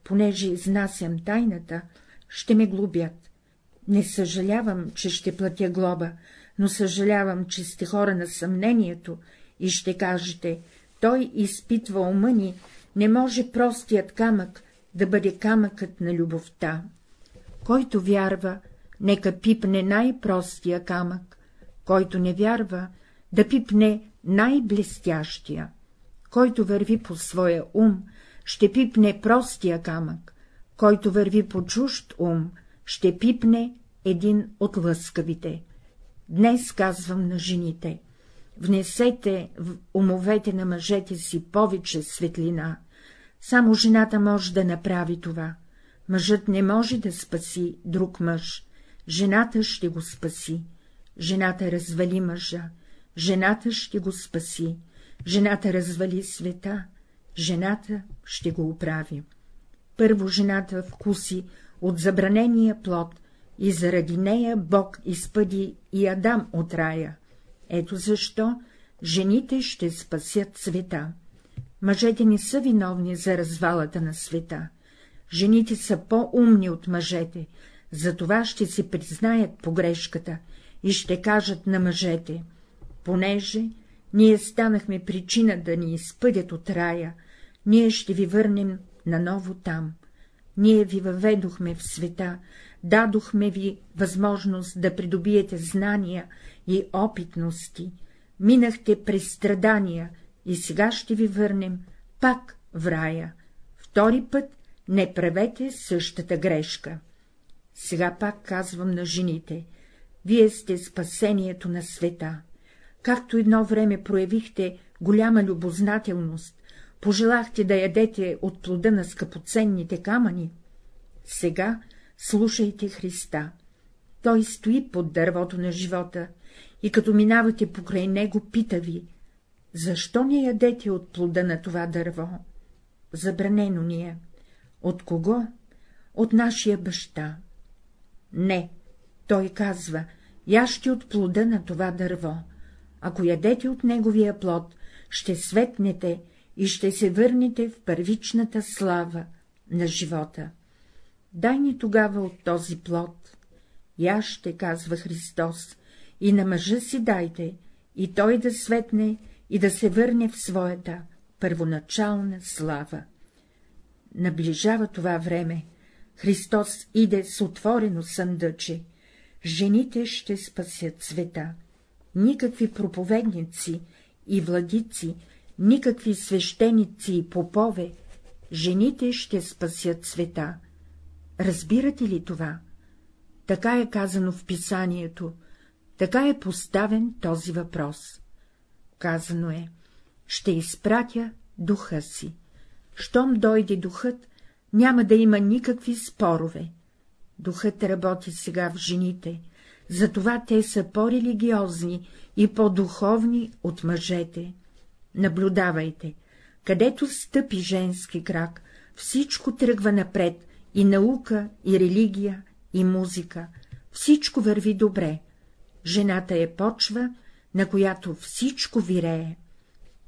Понеже изнасям тайната, ще ме глобят. Не съжалявам, че ще платя глоба, но съжалявам, че сте хора на съмнението и ще кажете, той изпитва ума ни, не може простият камък да бъде камъкът на любовта. Който вярва, нека пипне най-простия камък, който не вярва, да пипне най-блестящия. Който върви по своя ум, ще пипне простия камък, който върви по чужд ум, ще пипне един от лъскавите. Днес казвам на жените, внесете в умовете на мъжете си повече светлина. Само жената може да направи това. Мъжът не може да спаси друг мъж, жената ще го спаси. Жената развали мъжа, жената ще го спаси. Жената развали света, жената ще го оправи. Първо жената вкуси от забранения плод и заради нея Бог изпъди и Адам от рая. Ето защо жените ще спасят света. Мъжете не са виновни за развалата на света. Жените са по-умни от мъжете, затова ще се признаят погрешката и ще кажат на мъжете, понеже ние станахме причина да ни изпъдят от рая, ние ще ви върнем наново там. Ние ви въведохме в света, дадохме ви възможност да придобиете знания и опитности, минахте през страдания и сега ще ви върнем пак в рая. Втори път не правете същата грешка. Сега пак казвам на жените, вие сте спасението на света. Както едно време проявихте голяма любознателност, пожелахте да ядете от плода на скъпоценните камъни, сега слушайте Христа. Той стои под дървото на живота и като минавате покрай него, пита ви, защо не ядете от плода на това дърво? Забранено ни е. От кого? От нашия баща. Не, той казва, яще от плода на това дърво. Ако ядете от неговия плод, ще светнете и ще се върнете в първичната слава на живота. Дай ни тогава от този плод. Я ще, казва Христос, и на мъжа си дайте, и той да светне и да се върне в своята първоначална слава. Наближава това време, Христос иде с отворено съндъче, жените ще спасят света. Никакви проповедници и владици, никакви свещеници и попове, жените ще спасят света. Разбирате ли това? Така е казано в писанието, така е поставен този въпрос. Казано е, ще изпратя духа си. Щом дойде духът, няма да има никакви спорове. Духът работи сега в жените, затова те са по-религиозни и по-духовни от мъжете. Наблюдавайте, където стъпи женски крак, всичко тръгва напред, и наука, и религия, и музика, всичко върви добре. Жената е почва, на която всичко вирее.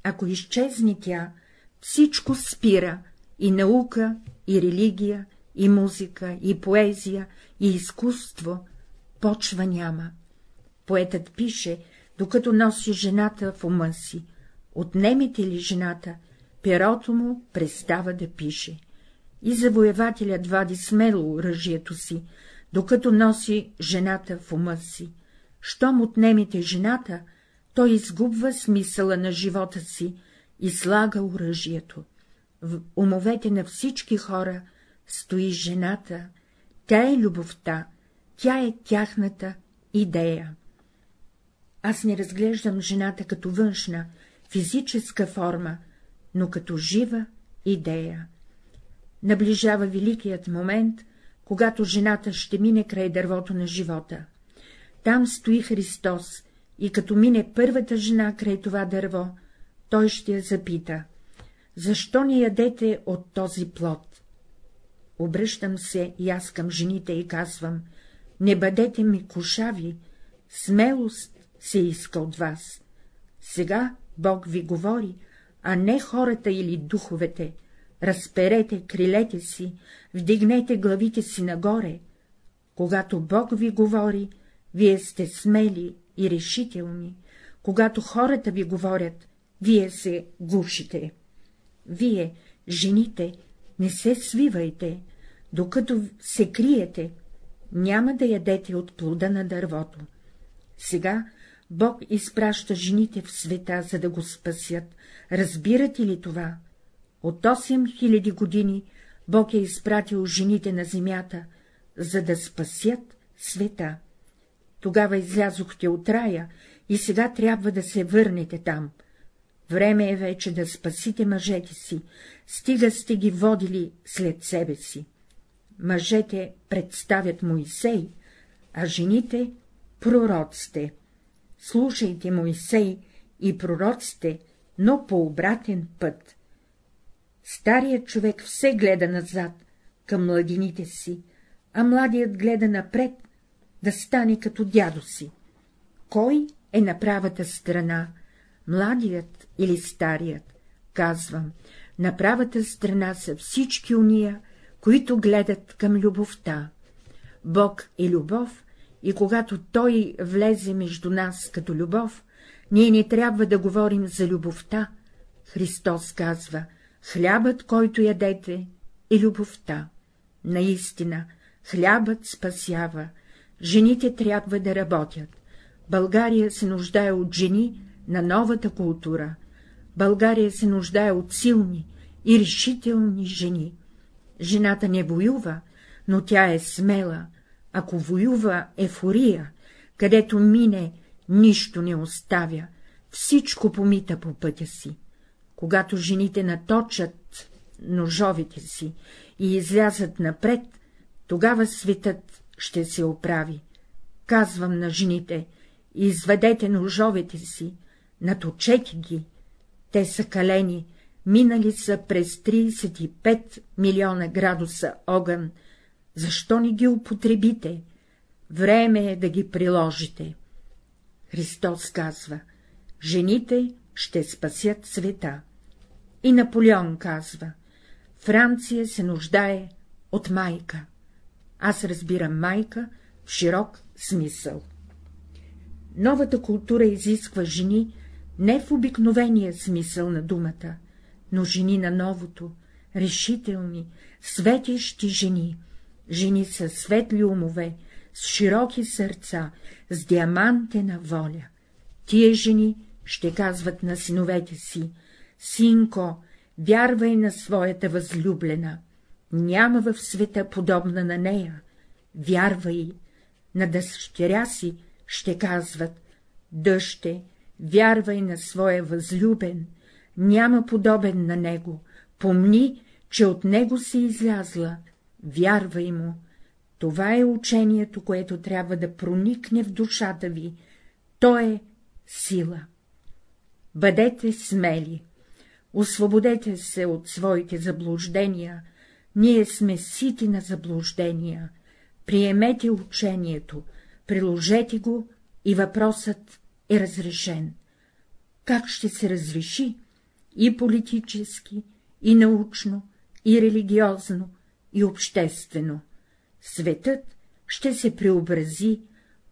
Ако изчезне тя, всичко спира, и наука, и религия, и музика, и поезия, и изкуство, почва няма. Поетът пише, докато носи жената в ума си. Отнемете ли жената, перото му престава да пише. И завоевателят вади смело оръжието си, докато носи жената в ума си. Щом отнемете жената, той изгубва смисъла на живота си и слага оръжието. В умовете на всички хора стои жената, тя е любовта, тя е тяхната идея. Аз не разглеждам жената като външна, физическа форма, но като жива идея. Наближава великият момент, когато жената ще мине край дървото на живота. Там стои Христос, и като мине първата жена край това дърво, той ще я запита — защо не ядете от този плод? Обръщам се и аз към жените и казвам — не бъдете ми кошави, смелост се иска от вас. Сега Бог ви говори, а не хората или духовете. Разперете крилете си, вдигнете главите си нагоре. Когато Бог ви говори, вие сте смели и решителни. Когато хората ви говорят, вие се гушите. Вие, жените, не се свивайте, докато се криете, няма да ядете от плода на дървото. Сега Бог изпраща жените в света, за да го спасят. Разбирате ли това? От 8000 години Бог е изпратил жените на земята, за да спасят света. Тогава излязохте от рая и сега трябва да се върнете там. Време е вече да спасите мъжете си, стига сте ги водили след себе си. Мъжете представят Моисей, а жените — пророците. Слушайте Моисей и пророците, но по обратен път. Старият човек все гледа назад, към младините си, а младият гледа напред, да стане като дядо си. Кой е на правата страна, младият или старият? Казвам, на правата страна са всички уния, които гледат към любовта. Бог е любов, и когато Той влезе между нас като любов, ние не трябва да говорим за любовта. Христос казва, хлябът, който ядете, е любовта. Наистина, хлябът спасява, жените трябва да работят. България се нуждае от жени на новата култура. България се нуждае от силни и решителни жени. Жената не воюва, но тя е смела, ако воюва ефория, където мине, нищо не оставя, всичко помита по пътя си. Когато жените наточат ножовите си и излязат напред, тогава светът ще се оправи. Казвам на жените, изведете ножовете си, наточете ги. Те са калени, минали са през 35 милиона градуса огън, защо не ги употребите? Време е да ги приложите. Христос казва, жените ще спасят света. И Наполеон казва, Франция се нуждае от майка. Аз разбирам майка в широк смисъл. Новата култура изисква жени не в обикновения смисъл на думата, но жени на новото, решителни, светещи жени, жени с светли умове, с широки сърца, с диамантена воля. Тие жени ще казват на синовете си, синко, вярвай на своята възлюблена, няма в света подобна на нея, вярвай, на дъщеря си ще казват, дъще, вярвай на своя възлюбен, няма подобен на него, помни, че от него си излязла, вярвай му. Това е учението, което трябва да проникне в душата ви, то е сила. Бъдете смели, освободете се от своите заблуждения, ние сме сити на заблуждения, приемете учението, приложете го и въпросът е разрешен. Как ще се разреши? И политически, и научно, и религиозно, и обществено. Светът ще се преобрази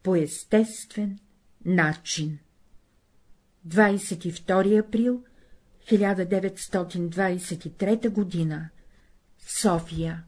по естествен начин. 22 април 1923 година София